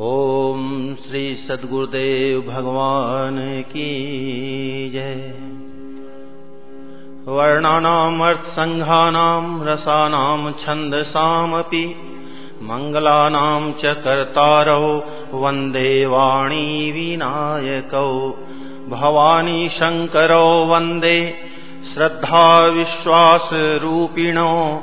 ओम श्री सदगुरुदेव भगवान की जय। वर्णानाम् अर्थसङ्घानाम् रसानाम् छन्दसामपि मङ्गलानाम् च कर्तारौ, वंदे वाणी विनायकौ, भवानी शङ्करौ, वंदे श्रद्धाविश्वासरूपिणो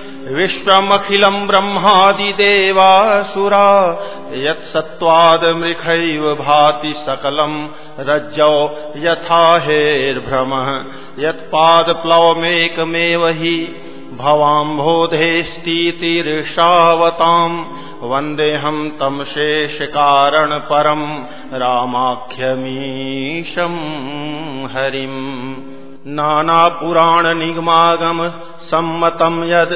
विश्वमखिलम् ब्रह्मादिदेवासुरा यत्सत्त्वादमृखैव भाति सकलम् रज्जौ यथा हेर्भ्रमः यत्पादप्लवमेकमेव हि भवाम्भोधेस्तीतिर्षावताम् वन्देऽहम् तम् शेषकारणपरम् रामाख्यमीशम् हरिम्। नानापुराणनिगमागम सम्मतम् यद्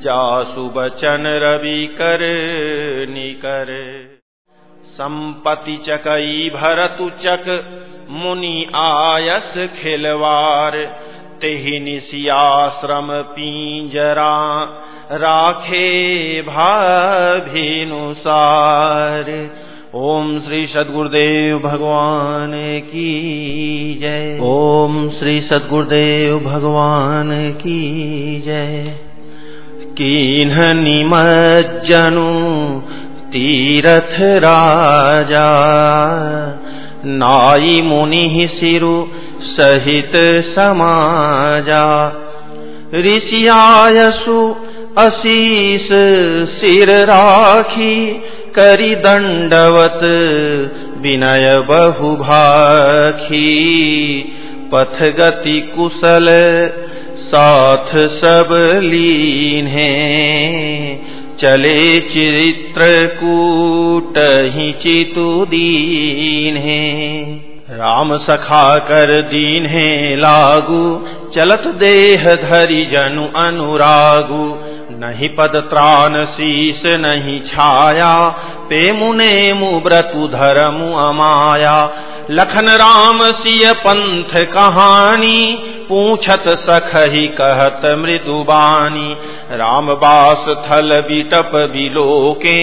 जासु बचन रवि कर निकर संपति चकई भरतु चक, मुनि आयस खिलवार। तेहि निशियाश्रम पींजरा, राखे भाभिनुसार। ओम श्री सदगुरुदेव भगवान की जय। ओम श्री सदगुरुदेव भगवान की जय। कीन्ह निमज्जनु तीरथ राजा। नाई मुनि सिरु सहित समाजा। ऋषियायसु अशीष सिर राखी करी दंडवत विनय बहुभाखी। पथ गति कुशल साथ सब लीन है। चले चित्रकूट ही चितु दीन है। राम सखा कर दीन है लागू, चलत देह धरि जनु अनुरागु। नहीं पद त्राण शीस नहीं छाया पे मुने मुब्रतु धर्मु अमाया। लखन राम सिय पंथ कहानी, पूछत सखही कहत मृदुबानी राम बास थल बिटप बिलोके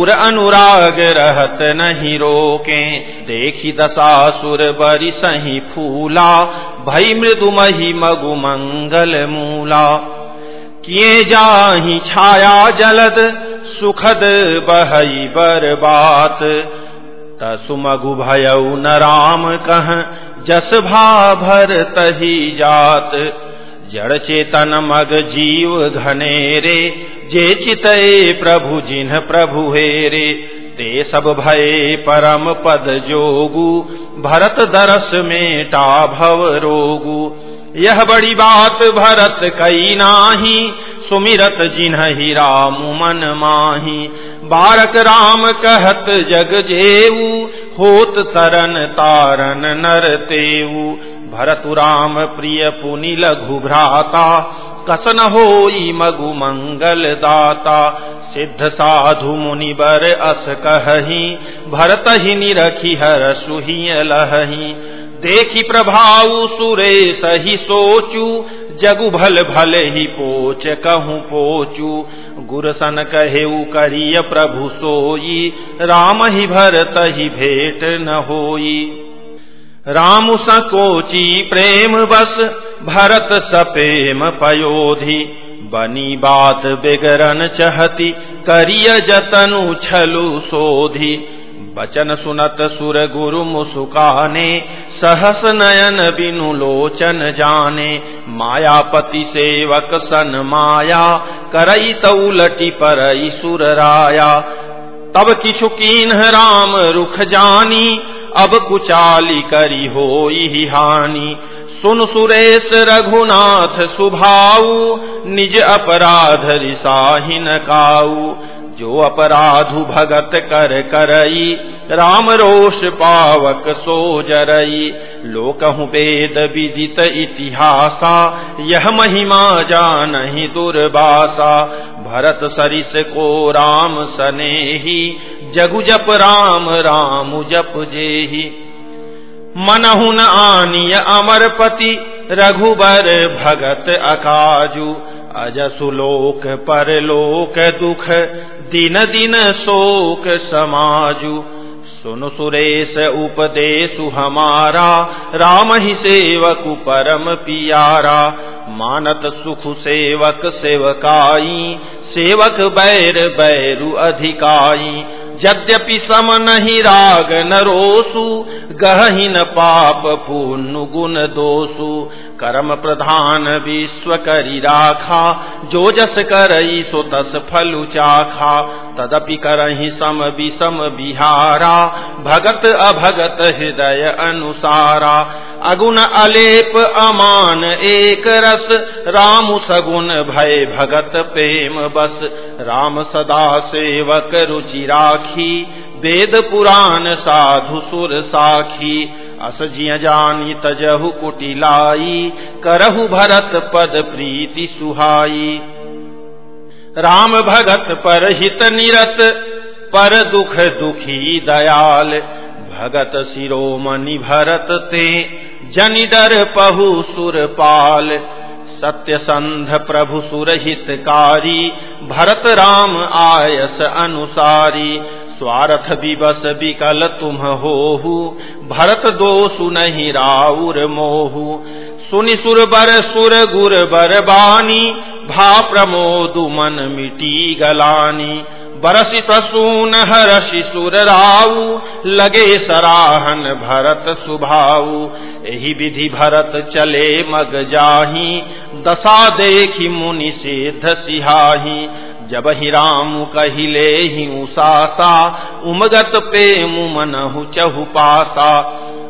उर अनुराग रहत नहीं रोके। देखी दशासुर बरि सही फूला, भई मृदु मही मगु मंगल मूला। किए जाही छाया जलद, सुखद बहई बर बात तसुमगु भयऊ न राम कह, जस भा भर तही जात। जड़ चेतन मग जीव घनेरे, जे चितए प्रभु जिन्ह प्रभु हेरे। ते सब भय परम पद जोगु, भरत दरस में टा भव रोगु। यह बड़ी बात भरत कई नाही, सुमिरत जिन्ह ही राम मन माही। बारक राम कहत जग जेऊ, होत तरन तारन नर तेऊ। भरतु राम प्रिय पुनि लघु भ्राता, कसन हो मगु मंगल दाता। सिद्ध साधु मुनि बर अस कही भरत ही निरखी हर सुही लही। देखी प्रभाव सुरे सही सोचू जगु भल भले ही पोच, कहूँ पोचू। गुरसन कहेऊ, करिय प्रभु सोई। राम ही भरत ही भेट न होई। राम सकोची, प्रेम बस, भरत सपेम पयोधि। बनी बात बिगरन चहती, करिय जतनु छलु सोधि। बचन सुनत सुर गुरु मुसुकाने, सहस नयन बिनु लोचन जाने। मायापति सेवक सन माया, करई तौलटी परई सुर राया। तब किछु कीन राम रुख जानी, अब कुचाली करी हो हानि। सुन सुरेश रघुनाथ सुभाऊ, निज अपराध रिसाहिन काऊ। जो अपराधु भगत कर करई, राम रोष पावक सो जरई। लोकहु वेद विदित इतिहासा, यह महिमा जान ही दुर्बासा। भरत सरिस को राम सने ही जगु जप राम राम जप जेही। मनहुन आनिय अमरपति रघुबर भगत अकाजु अजसुलोक परलोक दुख, दिन दिन शोक समाजु। सुन सुरेश उपदेशु हमारा, राम ही सेवक परम पियारा। मानत सुख सेवक सेवकाई, सेवक बैर बैरु अधिकाई। यद्यपि सम नहीं राग न रोसु गहहीन पाप पूर्ण गुण दोसु। कर्म प्रधान विश्व करी राखा जो जस करई सो तस फलु चाखा। तदपि करही सम विषम बिहारा भगत अभगत हृदय अनुसारा। अगुण अलेप अमान एक रस, राम सगुण भय भगत प्रेम बस। राम सदा सेवक रुचि राखी वेद पुराण साधु सुर साखी, अस जिय जानी तजहु कुटिलाई, करहु भरत पद प्रीति सुहाई। राम भगत पर हित निरत, पर दुख दुखी दयाल। भगत शिरोमणि भरत ते जनिडर पहु सुरपाल सत्य संध प्रभु सुरहितकारी भरत राम आयस अनुसारी। स्वार्थ दिवस बिकल तुम होहु। भरत दो सुनि राउर मोहू। सुनि सुर बर सुर गुर बर बानी, भा प्रमोदु मन मिटी गलानी। बरसित सून हरषि सुर राऊ लगे सराहन भरत सुभाऊ। यही विधि भरत चले मग जाही, दशा देखी मुनि से धसिहाही जब ही राम कहिले ही उसासा, उमगत पे मुमनहु चहु पासा।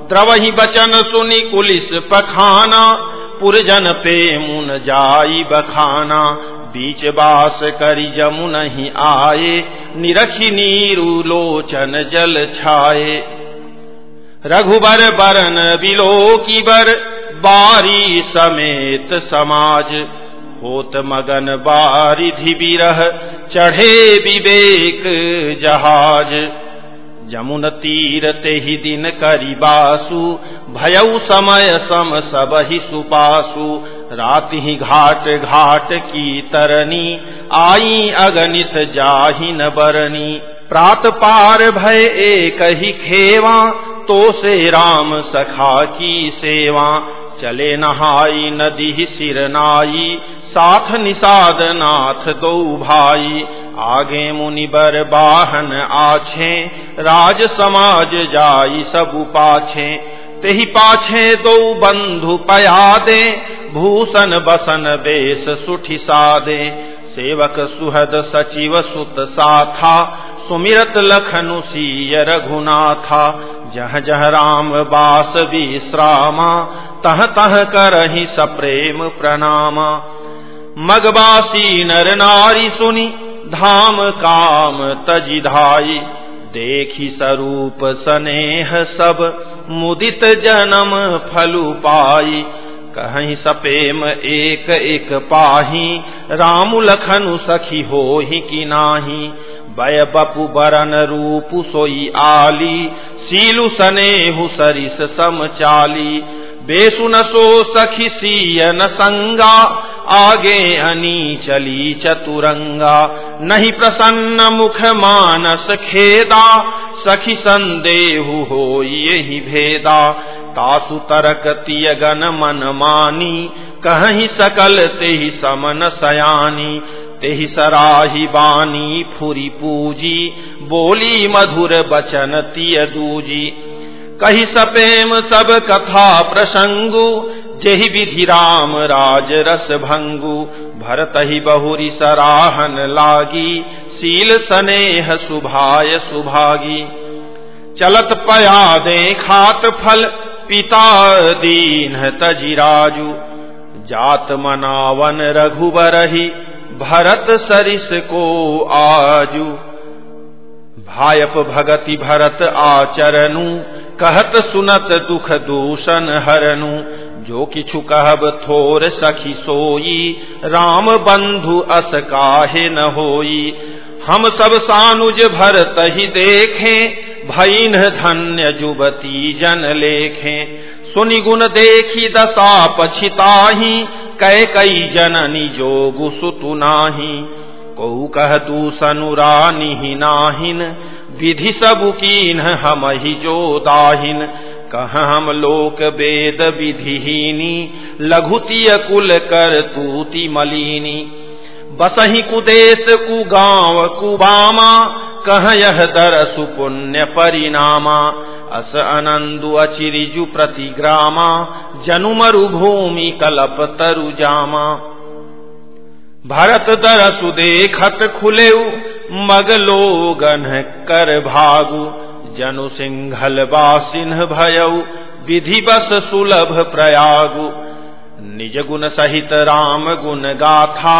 द्रवही बचन सुनि कुलिस पखाना, पुरजन पे मुन जाई बखाना। बीच बास करी जमु नहीं आए, निरखी नीरु लोचन जल छाए। रघुबर बरन बिलो की बर बारी समेत समाज। होत मगन बारिधि बिरह, चढ़े विवेक जहाज़। जमुन तीर ते ही दिन करी बासु भयऊ समय सम सब ही सुपासु। रात ही घाट घाट की तरनी आई अगणित जाहि न बरनी प्रात पार भय एक ही खेवा तो से राम सखा की सेवा। चले नहाई, नदी सिर नाई, साथ निषाद नाथ दो भाई। आगे मुनि बर बाहन आछे, राज समाज जाई सब पाछे तेहि पाछे दो बंधु पया दे भूषण बसन बेस सुठि सादे। सेवक सुहद सचिव सुत साथा, सुमिरत लखनु सीय रघुनाथा। जह जह राम बास विश्रामा, तह तह करही सप्रेम प्रणामा। मगबासी नर नारी सुनी, धाम काम तजिधाई देखी स्वरूप सनेह सब, मुदित जन्म फलु पाई। कहीं सपेम एक एक पाही, राम लखनु सखी हो ही कि नाही। बय बपु बरन रूप सोई आली, सीलु सनेहु सरिस सम चाली बेसुन सो सखी सीयन संगा आगे अनी चली चतुरंगा, नहीं प्रसन्न मुख मानस खेदा, सखी संदेहु हो यही भेदा। तासु तरक तियगन मन मानी कहीं सकल तेहि समन सयानी। तेहि सराही बानी फुरी पूजी, बोली मधुर बचन तिय दूजी। कही सपेम सब कथा प्रसंगु जेहि विधि राम राज रस भंगु, भरत ही बहुरी सराहन लागी सील सनेह सुभाय सुभागी। चलत पया दे खात फल, पिता दीन तजिराजु जात मनावन रघुबरही भरत सरिस को आजु। भायप भगति भरत आचरनु, कहत सुनत दुख दूषण हरनु। जो किछु कहब थोर सखी सोई, राम बंधु अस काहे न होई। हम सब सानुज भरत ही देखें, भईन धन्य जुबती जन लेखें। सुनि गुण देखी दशा पछिताही कै कई जननी जोगु सुतु नाही। कऊ कह तू सनुरानी नाहिन, विधि सब कीन हम ही जो दाहिन। कह हम लोक वेद विधिहीनी लघुतिय कुल कर तूति मलिनी। बसही कुदेश कुगांव कुबामा कह यह दर सुपुण्य परिणामा। अस अनंदु अचिरिजु प्रतिग्रामा जनुमरु भूमि कलप तरु जामा। भरत दरसु देखत खुलेऊ मगलोगन कर भागु। जनु सिंहल बासिन्ह भयऊ विधि बस सुलभ प्रयागु। निज गुण सहित राम गुण गाथा,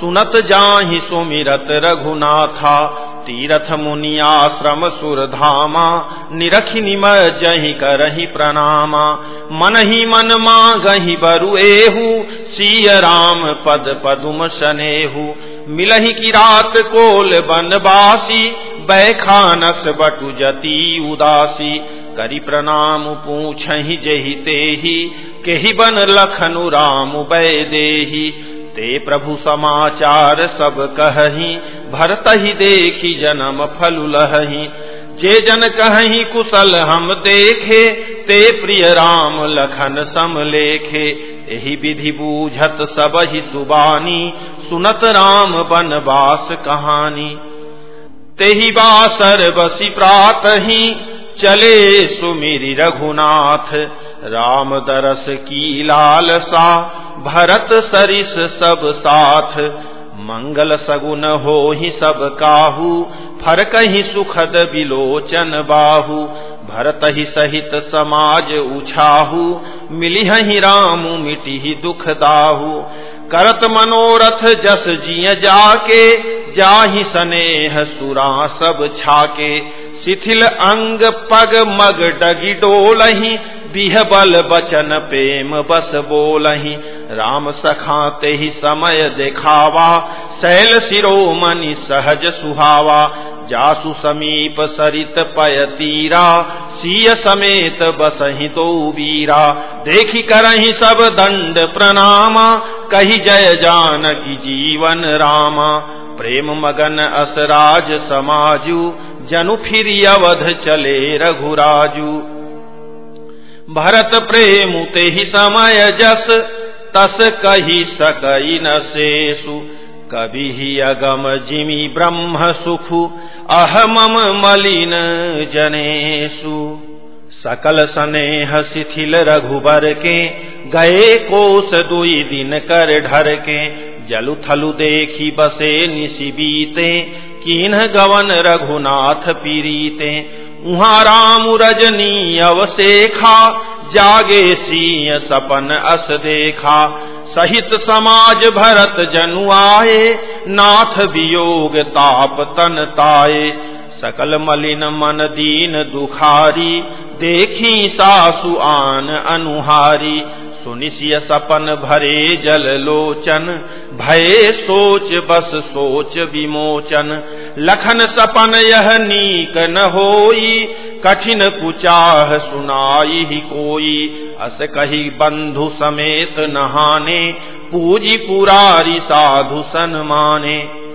सुनत जाहि सुमिरत रघुनाथा। तीरथ मुनियाश्रम सुरधामा निरखि निम जहि करही प्रणामा। मन ही मन मागही बरु एहू, सीय राम पद पदुम शनेहू। मिलही की रात कोल बनबासी बैखानस बटु जती उदासी। करी प्रणाम पूछ जही तेही, केही बन लखनु राम बै देही। ते प्रभु समाचार सब कही भरत ही देखी जन्म फल लही जे जन कहीं कुशल हम देखे, ते प्रिय राम लखन सम लेखे। यही विधि बूझत सब ही सुबानी, सुनत राम बनवास कहानी। तेही बासर बसी प्रात ही। चले सुमिरी रघुनाथ, राम दरस की लाल सा भरत सरिस सब साथ। मंगल सगुन हो ही सब काहू फर कहीं सुखद बिलोचन बाहू। भरत ही सहित समाज उछाहू मिली ही राम मिटी दुख दाहू। करत मनोरथ जस जिय जाके, जाहि सनेह सुरा सब छाके। शिथिल अंग पग मग डगी डोलही बिह बल बचन प्रेम बस बोलही, राम सखाते ही समय देखावा, शैल सिरोमणि सहज सुहावा, जासु समीप सरित पय तीरा सीय समेत बसही तो वीरा। देखी करही सब दंड प्रणामा, कही जय जानकी जीवन रामा। प्रेम मगन असराज समाजू, जनु फिर अवध चले रघुराजू। भरत प्रेम ते ही समय जस, तस कही सकई न शेषु। कभी ही अगम जिमी ब्रह्म सुखु अहमम मलिन जनेशु सकल सनेह शिथिल रघुबर के, गए कोस दुई दिन कर ढर के। जलु थलु देखी बसे निशि बीते कीन गवन रघुनाथ पीरीते। उहाँ राम रजनी अवसेखा जागे सिंह सपन अस देखा। सहित समाज भरत जनु आए, नाथ वियोग ताप तन ताए। सकल मलिन मन दीन दुखारी, देखी सासु आन अनुहारी। सुनिशिय सपन भरे जल लोचन, भय सोच बस सोच विमोचन। लखन सपन यह नीक न होई, कठिन कुचाह सुनाई ही कोई। अस कही बंधु समेत नहाने, पूजी पुरारी साधु सन माने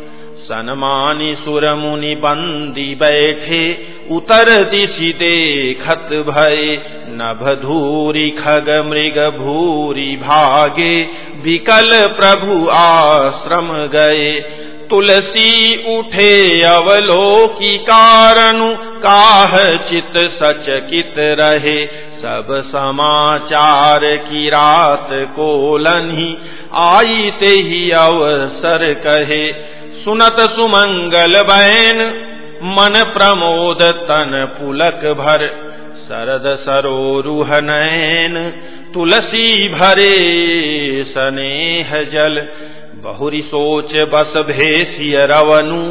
सनमानी सुर मुनि बंदी बैठे उतर दिशि देखत भय नभ धूरी खग मृग भूरी भागे, विकल प्रभु आश्रम गए। तुलसी उठे अवलोकी कारणु, काह चित सचकित रहे। सब समाचार की रात को लन्ही आई ते ही अवसर कहे। सुनत सुमंगल बैन, मन प्रमोद तन पुलक भर शरद सरोरुह नैन तुलसी भरे स्नेह जल। बहुरी सोच बस भेसिय रवनु,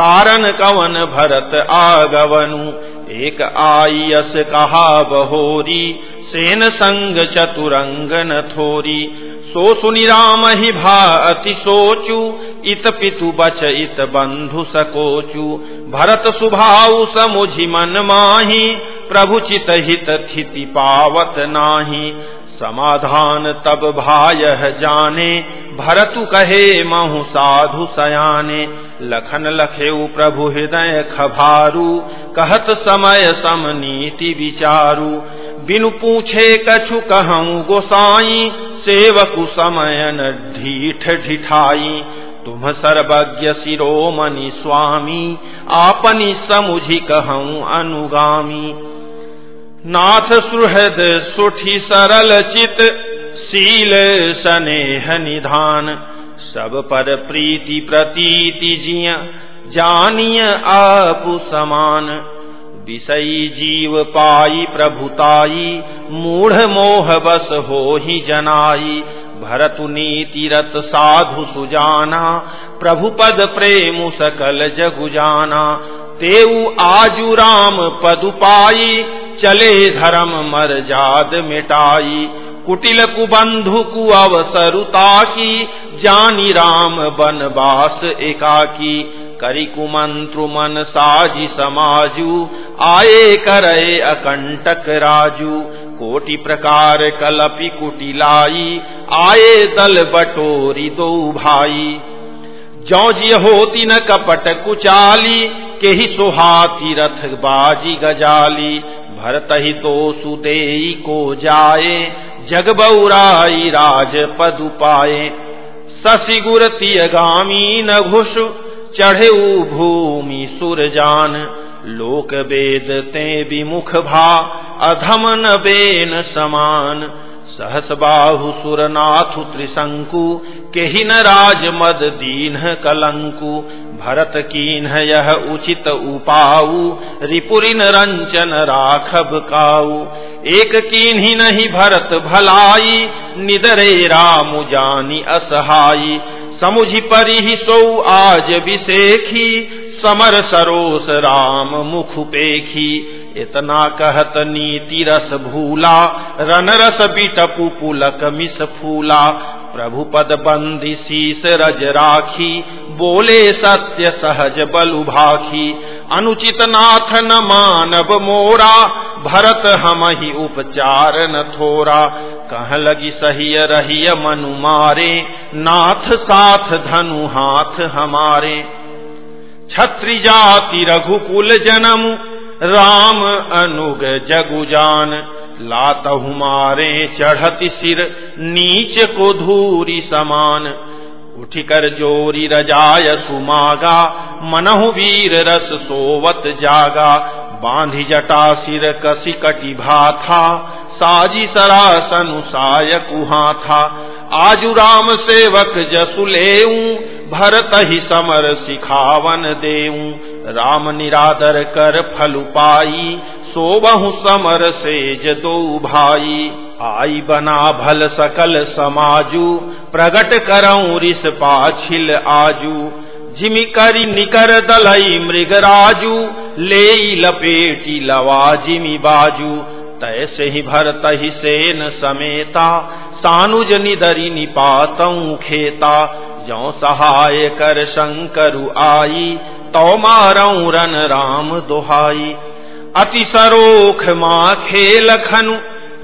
कारण कवन भरत आगवनु। एक आयस कहा बहोरी, सेन संग चतुरंगन थोरी। सो सुनि राम ही भा अति सोचू इत पितु बच इत बंधु सकोचू। भरत सुभाऊ समुझि मन माही, प्रभु चित हित थिति पावत नाही। समाधान तब भाय जाने, भरतु कहे महु साधु सयाने। लखन लखेऊ प्रभु हृदय खभारू, कहत समय सम नीति विचारू। बिनु पूछे कछु कहूँ गोसाई, सेवकु समयन ढीठ ढिठाई। तुम सर्वज्ञ शिरोमणि स्वामी आपनी समुझि कहूँ अनुगामी। नाथ सुहृद सुठी सरल चित शील स्नेह निधान। सब पर प्रीति प्रतीति जिया, जानिय आपु समान। विषयी जीव पाई प्रभुताई मूढ़ मोह बस हो ही जनाई भरतु नीति रत साधु सुजाना प्रभु पद प्रेम सकल जगुजाना तेऊ आजु राम पदु पाई चले धर्म मर जाद मिटाई कुटिल कुबंधु कु अवसरुता की जानी राम बनवास एकाकी। करी कुमंत्रु मन साजी समाजू आए करे अकंटक राजू। कोटि प्रकार कलपि कुटिलाई, आए दल बटोरी दो भाई। जौ जी होती न कपट कुचाली के ही सुहाती रथ बाजी गजाली। भरत ही तो सुदे को जाए, जग बउराई राज पदु पाए ससिगुर गामी न घुष चढ़े भूमि सुर जान। लोक वेद ते विमुख भा अधमन बेन समान। सहस बाहु सुरनाथु त्रिशंकु केहि न राज मद दीन कलंकु। भरत कीन यह उचित उपाऊ, रिपुरिन रंचन राखब काऊ। एक कीन ही नहीं भरत भलाई, निदरे राम जानी असहाई। समुझि परि सो आज विशेखी समर सरोस राम मुख पेखी, इतना कहत नीति रस भूला रन रस बिटपु पुलक मिस फूला। प्रभु पद बंदी शीस रज राखी, बोले सत्य सहज बलु भाखी। अनुचित नाथ न मानव मोरा, भरत हम ही उपचार न थोरा। कह लगी सही रहिय मनु मारे, नाथ साथ धनु हाथ हमारे। छत्री जाति रघुकुल जनम, राम अनुग जगुजान लातहु मारे चढ़ति सिर, नीच को धूरी समान। उठिकर जोरी रजाय सुमागा, मनहु वीर रस सोवत जागा। बांधि जटा सिर कसी कटी भाथा, साजी सरासनु साय कुहा था आजु राम सेवक जसुलेऊ भरत ही समर सिखावन देऊ। राम निरादर कर फल पाई। सोबहु समर सेज दो भाई। आई बना भल सकल समाजू। प्रगट करऊ रिस पाछिल आजू। जिमि करी निकर दलई मृगराजू ले लपेटी लवा जिमि बाजू। तैसे ही भरत ही सेन समेता। सानुज निदरी निपातऊ खेता जो सहाय कर शंकरु आई तो मारऊ रन राम दोहाई। अति सरोख माँ खेल खनु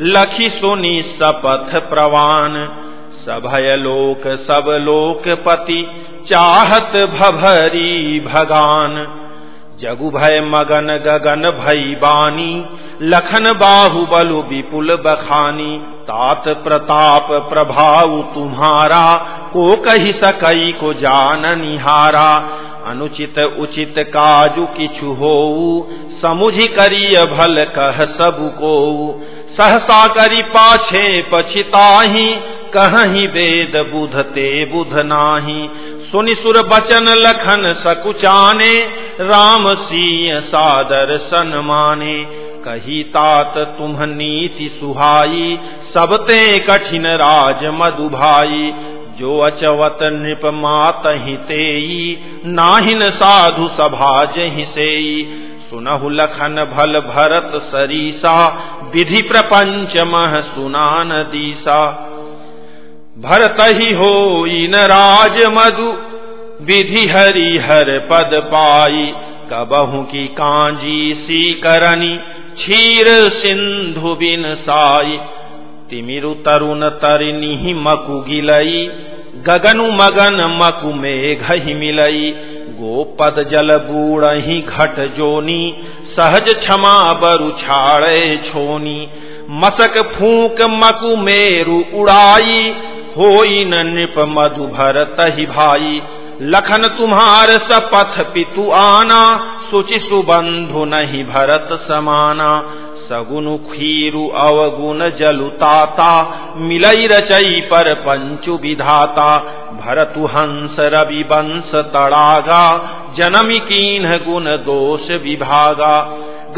लखी सुनी सपथ प्रवान। सभय लोक, सब लोक पति चाहत भभरी भगान। जगु भय मगन गगन भई बानी, लखन बाहुबलु विपुल बखानी। तात प्रताप प्रभाव तुम्हारा, को कही सकई को जान निहारा। अनुचित उचित काजु किछु हो समुझि करिय भल कह सबको सहसा करी पाछे पछिताही कहीं वेद बुधते बुध नाही। सुनि सुर बचन लखन सकुचाने, राम सिंह सादर सन्माने कही तात तुम नीति सुहाई सबते कठिन राज मधु भाई। जो अचवत नृप मात ही तेई, नाहिन साधु सभा जहि से सुनहु लखन भल भरत सरीसा, विधि प्रपंच मह सुनान दीसा। भरत ही हो इन राज मधु विधि हरि हर पद पाई। कबहू की कांजी सी करनी क्षीर सिंधु बिन साई। तिमिरु तरुण तरिनी मकु गिलई। गगनु मगन मकु मेघ ही मिलई। गोपद जल बूढ़ी घट जोनी। सहज क्षमा बरु छाड़े छोनी। मसक फूक मकु मेरु उड़ाई। होई न नृप मधु भरत ही भाई। लखन तुम्हार सपथ पितु आना, सुचि सुबंधु नहीं भरत समाना। सगुनु खीरु अवगुण जलुताता मिलई रचई पर पंचु विधाता। भरतु हंस रवि वंश तड़ागा, जनमी कीन गुण दोष विभागा।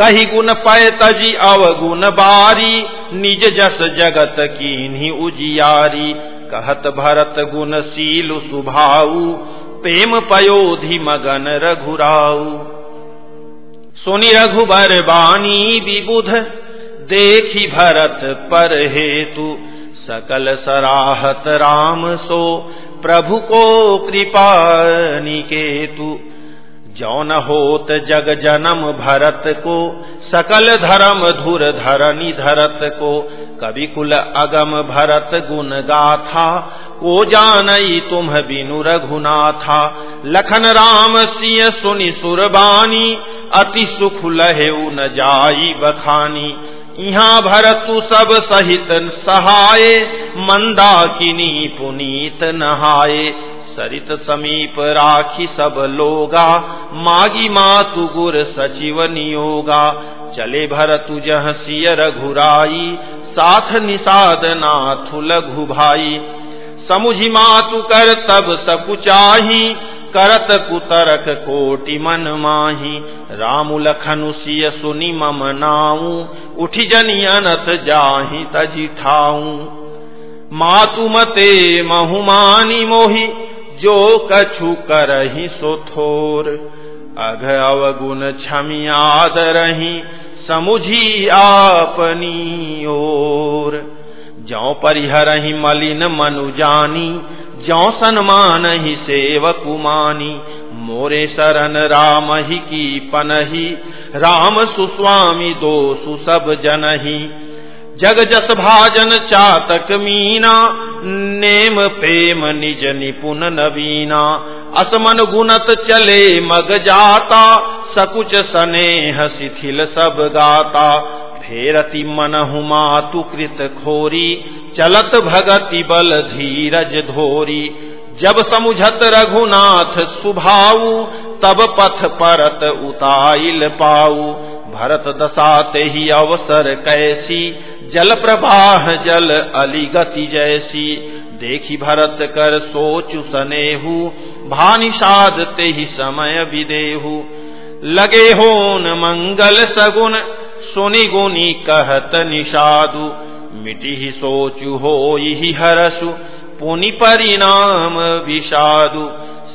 गही गुण पय तजी अवगुण बारी, निज जस जगत कीन्ही उजियारी। कहत भरत गुणशील सुभाऊ, प्रेम पयोधि मगन रघुराऊ। सुनि रघुबर बानी विबुध, देखी भरत पर हेतु सकल सराहत राम सो, प्रभु को कृपा निकेतु। जौन होत जग जनम भरत को, सकल धर्म धुर धरनी धरत को, कवि कुल अगम भरत गुण गाथा, को जानई तुम बिनु रघुनाथा। लखन राम सिय सुनि सुरबानी, अति सुख लहे न जाई बखानी। यहाँ भरतु सब सहित सहाय, मंदा किनी पुनीत नहाए सरित समीप राखी सब लोगा। मागी मातु गुर सचिव नियोगा। चले भरतु जह सिय रघुराई। साथ निषाद नाथु लघु भाई। समुझी मातु कर तब सकुचाही करत कुतरक कोटि मन माही। रामु लखनु सिय सुनि मम नाऊ। उठी जनी अनत जाही तजी ठाऊ। मातु मते महुमानी मोही। जो कछु करही सो थोर। अघ अवगुण छमियाद रही, समुझी आपनी ओर। जौ परिहरही मलिन मनु जानी जौ सन्मान ही सेवकुमानी मोरे शरण राम ही की पनही, राम सुस्वामी दो सुसब जनही। जग जस भाजन चातक मीना नेम प्रेम निज निपुन नवीना। असमन गुणत चले मग जाता। सकुच स्नेह शिथिल सब गाता। फेरति मन हुमा तु कृत खोरी। चलत भगति बल धीरज धोरी। जब समुझत रघुनाथ सुभाऊ, तब पथ परत उताइल पाऊ। भरत दसाते ही अवसर कैसी? जल प्रवाह, जल अलिगति जैसी। देखी भरत कर सोचु सनेहू भानिषाद ते ही समय विदेहू। लगे होन मंगल सगुन, सुनि गुनी कहत निषादु। मिटी ही सोचु हो ही हरसु, पुनि परिणाम विषादु।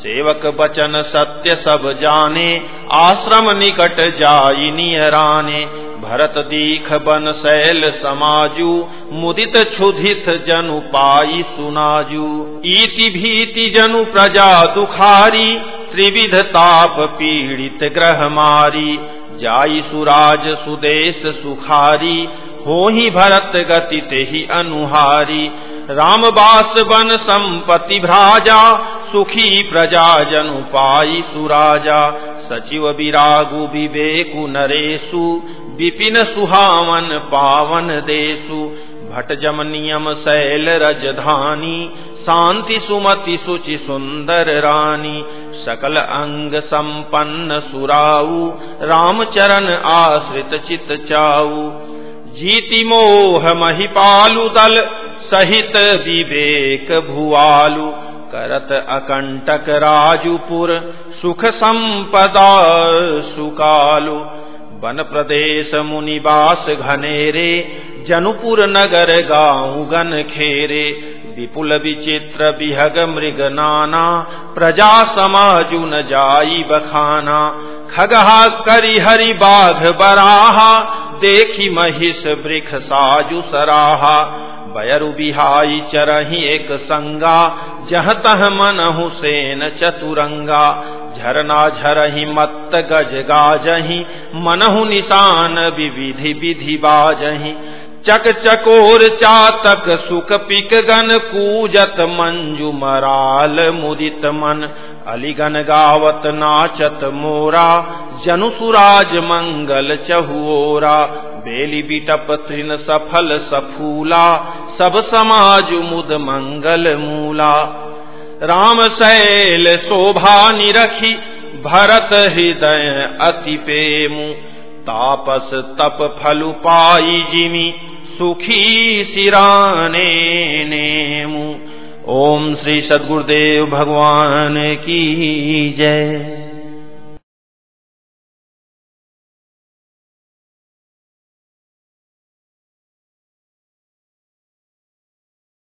सेवक बचन सत्य सब जाने, आश्रम निकट जाई नियराने भरत दीख बन शैल समाजु, मुदित क्षुधित जनु पाई सुनाजु। इति भीति जनु प्रजा दुखारी, त्रिविध ताप पीड़ित ग्रह मारी। जाई सुराज सुदेश सुखारी हो ही भरत गति ते ही अनुहारी। रामबास बन संपति भ्राजा, सुखी प्रजा जनु पाई सुराजा। सचिव विरागु विवेकु नरेशु, विपिन सुहावन पावन देशु। भट जम नियम शैल रजधानी, शांति सुमति सुचि सुंदर रानी, सकल अंग संपन्न सुराऊ, रामचरण आश्रित चित चाऊ। जीति मोह महिपालु दल, सहित विवेक भुआलु, करत अकंटक राजुपुर, सुख संपदा सुकालु। वन प्रदेश मुनिवास घनेरे, जनुपुर नगर गाऊ गन खेरे। विपुल विचित्र विहग मृग नाना, प्रजा समाजु न जाई बखाना। खगहा करी हरि बाघ बराहा, देखी महिष वृख साजु सराहा। बयरु बिहाई चरही एक संगा जह तह मन हुसैन चतुरंगा। झरना झरही मत गज गाजही, मनहु निशान विविधि विधि बाजही। चक चकोर चातक सुख पिक गन कूजत मंजू मराल मुदित मन। अलिगन गावत नाचत मोरा, जनु सुराज मंगल चहुओरा। बेली बिटप तृण सफल सफूला, सब समाज मुद मंगल मूला। राम शैल शोभा निरखी, भरत हृदय अति पेमु तापस तप फल पाई जिमी सुखी सिराने नेमु। ओम श्री सदगुरुदेव भगवान की जय।